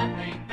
nothing.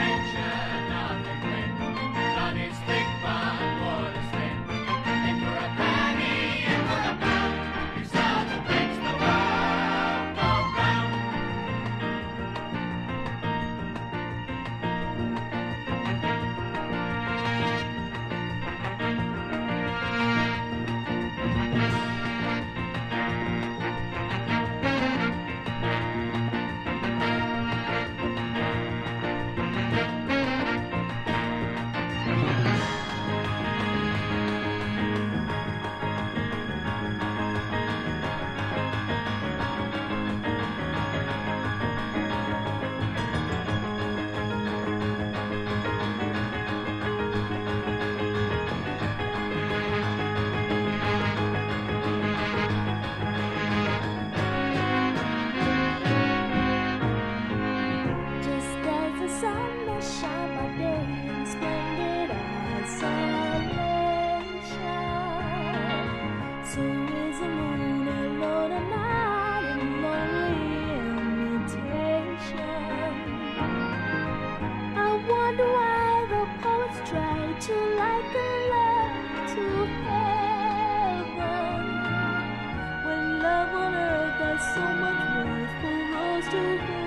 so much worth for us to grow.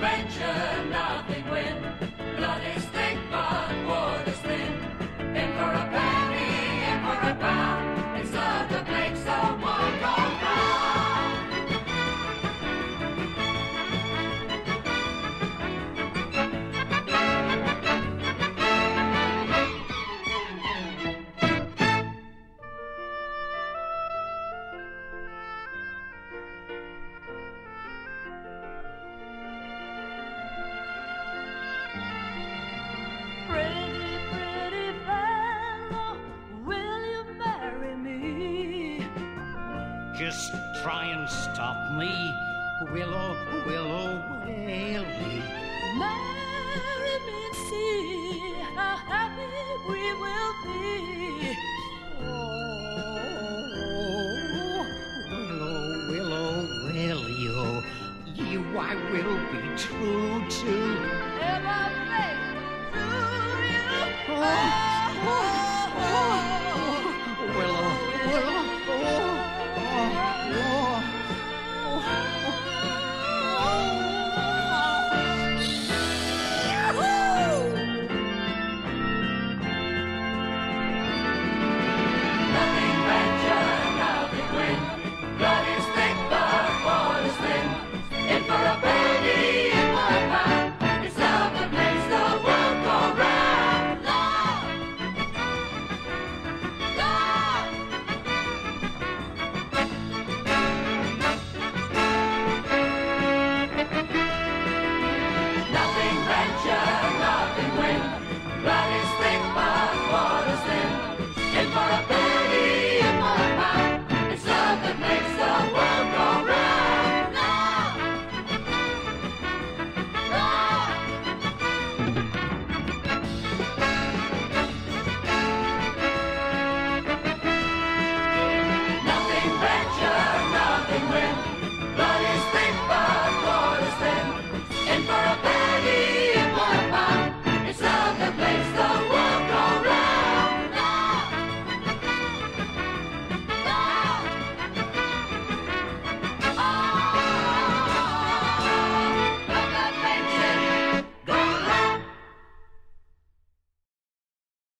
adventure. try and stop me. Willow, willow, Willie. Marry me and see how happy we will be. Oh, willow, willow, Willie, oh, you I will be true to. Ever faithful to you. Oh, oh.